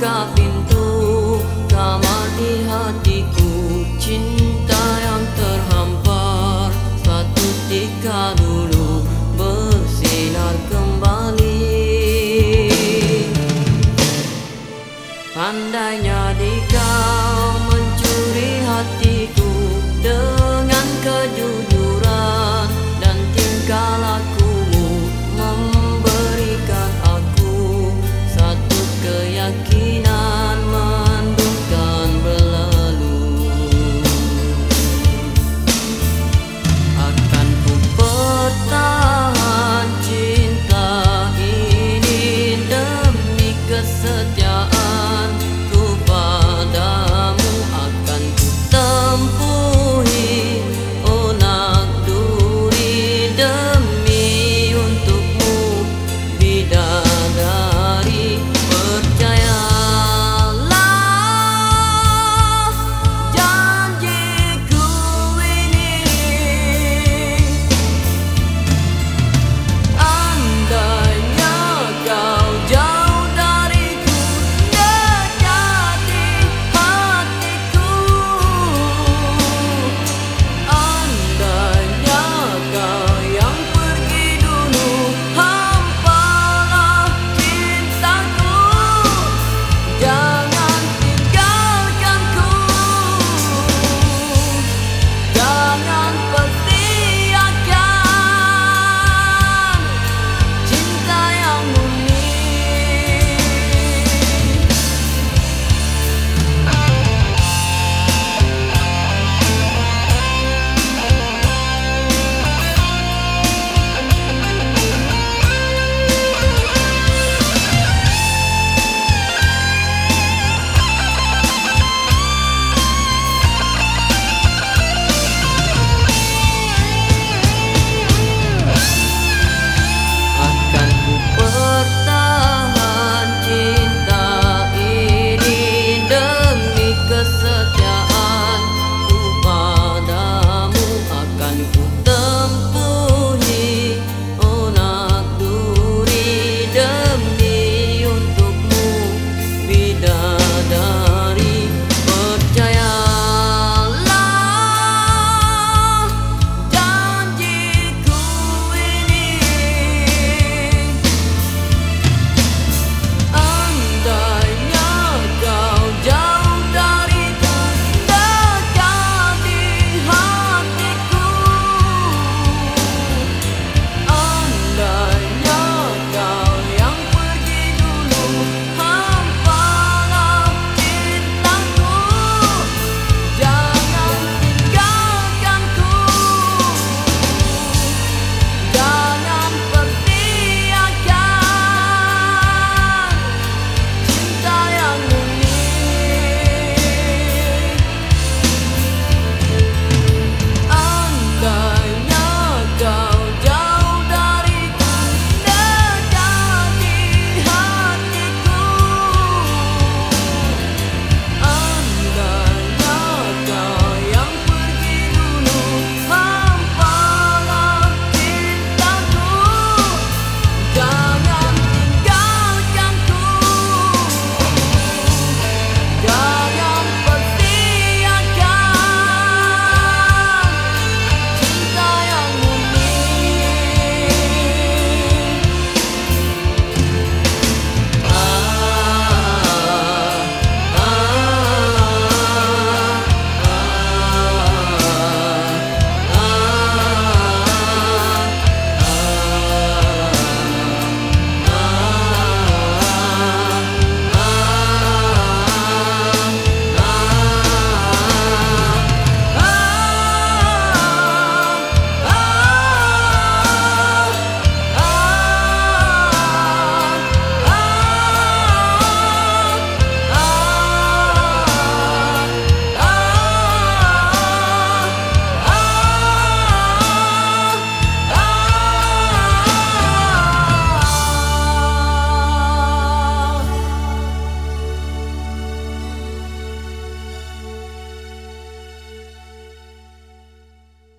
buka pintu kamar di hatiku. Cinta yang terhampar satu tika dulu